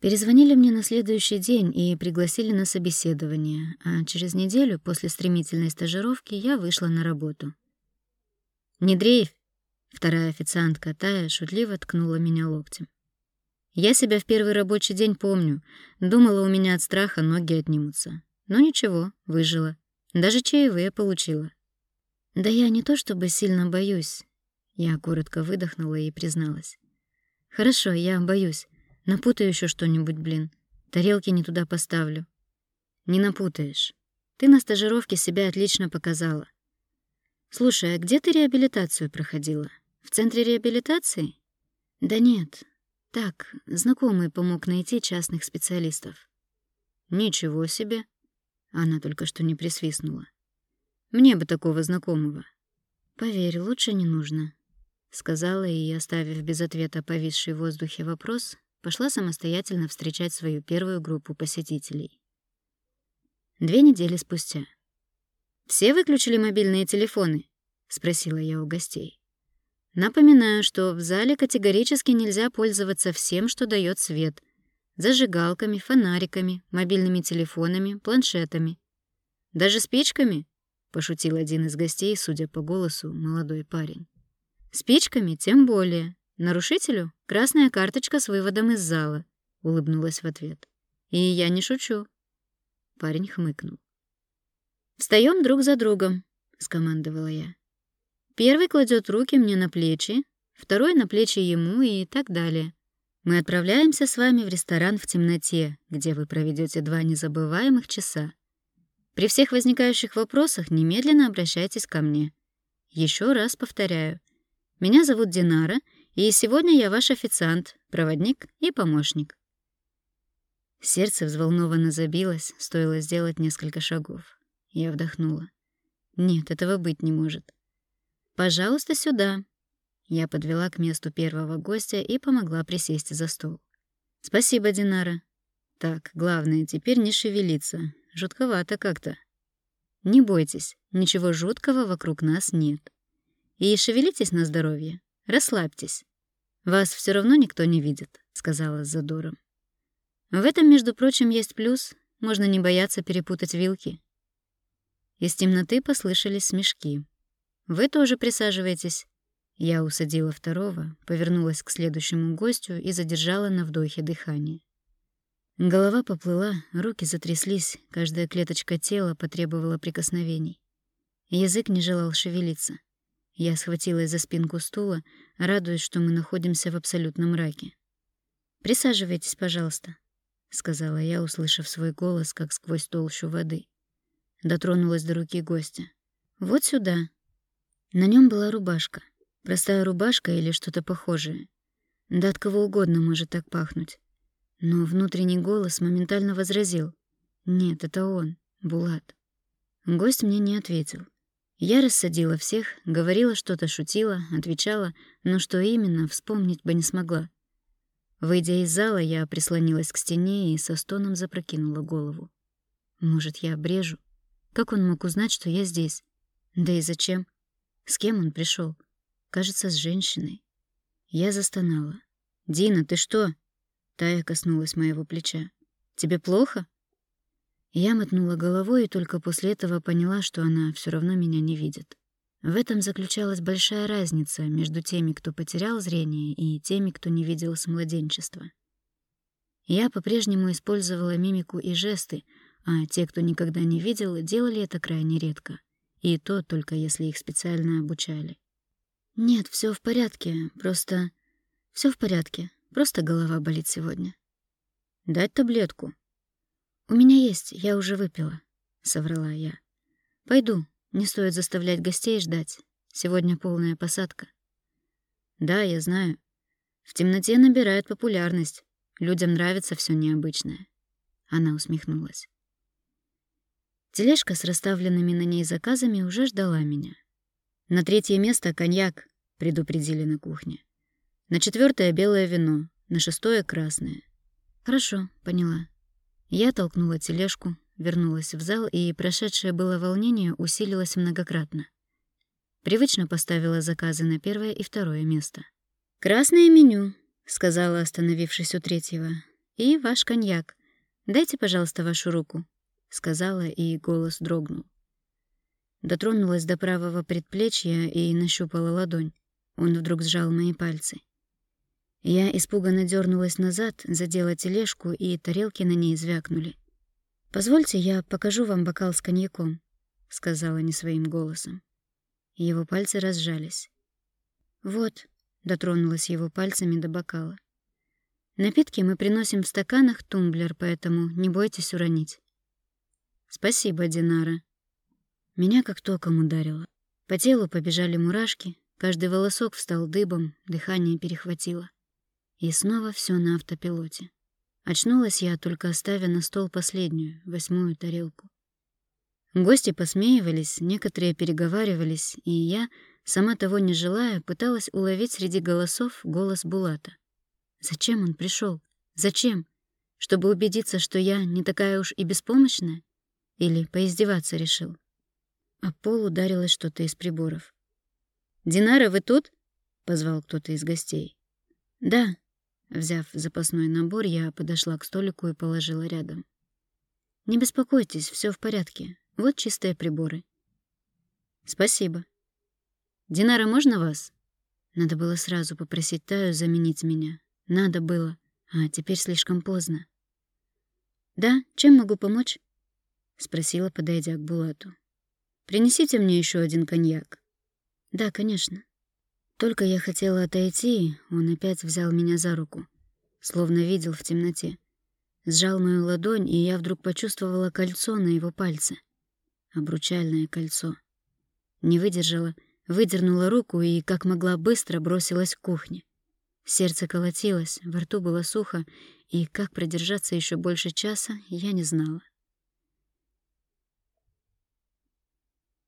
Перезвонили мне на следующий день и пригласили на собеседование, а через неделю после стремительной стажировки я вышла на работу. «Не дрейфь!» — вторая официантка Тая шутливо ткнула меня локтем. Я себя в первый рабочий день помню. Думала, у меня от страха ноги отнимутся. Но ничего, выжила. Даже чаевые получила. Да я не то чтобы сильно боюсь. Я коротко выдохнула и призналась. Хорошо, я боюсь. Напутаю еще что-нибудь, блин. Тарелки не туда поставлю. Не напутаешь. Ты на стажировке себя отлично показала. Слушай, а где ты реабилитацию проходила? В центре реабилитации? Да нет. Так, знакомый помог найти частных специалистов. Ничего себе. Она только что не присвистнула. Мне бы такого знакомого. Поверь, лучше не нужно, сказала и, оставив без ответа повисший в воздухе вопрос, пошла самостоятельно встречать свою первую группу посетителей. Две недели спустя. «Все выключили мобильные телефоны?» — спросила я у гостей. Напоминаю, что в зале категорически нельзя пользоваться всем, что дает свет. Зажигалками, фонариками, мобильными телефонами, планшетами. Даже спичками, — пошутил один из гостей, судя по голосу, молодой парень. Спичками тем более. Нарушителю — красная карточка с выводом из зала, — улыбнулась в ответ. И я не шучу. Парень хмыкнул. Встаем друг за другом», — скомандовала я. Первый кладет руки мне на плечи, второй — на плечи ему и так далее. Мы отправляемся с вами в ресторан в темноте, где вы проведете два незабываемых часа. При всех возникающих вопросах немедленно обращайтесь ко мне. Еще раз повторяю. Меня зовут Динара, и сегодня я ваш официант, проводник и помощник. Сердце взволнованно забилось, стоило сделать несколько шагов. Я вдохнула. Нет, этого быть не может. «Пожалуйста, сюда». Я подвела к месту первого гостя и помогла присесть за стол. «Спасибо, Динара. Так, главное, теперь не шевелиться. Жутковато как-то. Не бойтесь, ничего жуткого вокруг нас нет. И шевелитесь на здоровье, расслабьтесь. Вас все равно никто не видит», — сказала с задором. В этом, между прочим, есть плюс. Можно не бояться перепутать вилки. Из темноты послышались смешки. Вы тоже присаживайтесь. Я усадила второго, повернулась к следующему гостю и задержала на вдохе дыхание. Голова поплыла, руки затряслись, каждая клеточка тела потребовала прикосновений. Язык не желал шевелиться. Я схватилась за спинку стула, радуясь, что мы находимся в абсолютном мраке. «Присаживайтесь, пожалуйста», — сказала я, услышав свой голос, как сквозь толщу воды. Дотронулась до руки гостя. «Вот сюда», на нем была рубашка. Простая рубашка или что-то похожее. Да от кого угодно может так пахнуть. Но внутренний голос моментально возразил. «Нет, это он, Булат». Гость мне не ответил. Я рассадила всех, говорила что-то, шутила, отвечала, но что именно, вспомнить бы не смогла. Выйдя из зала, я прислонилась к стене и со стоном запрокинула голову. Может, я брежу? Как он мог узнать, что я здесь? Да и зачем? С кем он пришел? Кажется, с женщиной. Я застонала. «Дина, ты что?» Тая коснулась моего плеча. «Тебе плохо?» Я мотнула головой и только после этого поняла, что она все равно меня не видит. В этом заключалась большая разница между теми, кто потерял зрение, и теми, кто не видел с младенчества. Я по-прежнему использовала мимику и жесты, а те, кто никогда не видел, делали это крайне редко. И то только если их специально обучали. Нет, все в порядке, просто... все в порядке, просто голова болит сегодня. Дать таблетку? У меня есть, я уже выпила, соврала я. Пойду, не стоит заставлять гостей ждать. Сегодня полная посадка. Да, я знаю. В темноте набирает популярность. Людям нравится все необычное. Она усмехнулась. Тележка с расставленными на ней заказами уже ждала меня. На третье место коньяк, предупредили на кухне. На четвертое белое вино, на шестое красное. Хорошо, поняла. Я толкнула тележку, вернулась в зал, и прошедшее было волнение усилилось многократно. Привычно поставила заказы на первое и второе место. «Красное меню», — сказала, остановившись у третьего. И ваш коньяк. Дайте, пожалуйста, вашу руку», — сказала, и голос дрогнул. Дотронулась до правого предплечья и нащупала ладонь. Он вдруг сжал мои пальцы. Я испуганно дернулась назад, задела тележку, и тарелки на ней звякнули. «Позвольте, я покажу вам бокал с коньяком», — сказала не своим голосом. Его пальцы разжались. «Вот», — дотронулась его пальцами до бокала. «Напитки мы приносим в стаканах тумблер, поэтому не бойтесь уронить». «Спасибо, Динара». Меня как током ударило. По телу побежали мурашки, каждый волосок встал дыбом, дыхание перехватило. И снова все на автопилоте. Очнулась я, только оставя на стол последнюю, восьмую тарелку. Гости посмеивались, некоторые переговаривались, и я, сама того не желая, пыталась уловить среди голосов голос Булата. Зачем он пришел? Зачем? Чтобы убедиться, что я не такая уж и беспомощная? Или поиздеваться решил? А пол ударилось что-то из приборов. «Динара, вы тут?» — позвал кто-то из гостей. «Да», Взяв запасной набор, я подошла к столику и положила рядом. «Не беспокойтесь, все в порядке. Вот чистые приборы». «Спасибо». «Динара, можно вас?» Надо было сразу попросить Таю заменить меня. Надо было. А теперь слишком поздно. «Да, чем могу помочь?» — спросила, подойдя к Булату. «Принесите мне еще один коньяк». «Да, конечно». Только я хотела отойти, он опять взял меня за руку, словно видел в темноте. Сжал мою ладонь, и я вдруг почувствовала кольцо на его пальце. Обручальное кольцо. Не выдержала, выдернула руку и, как могла, быстро бросилась к кухне. Сердце колотилось, во рту было сухо, и как продержаться еще больше часа, я не знала.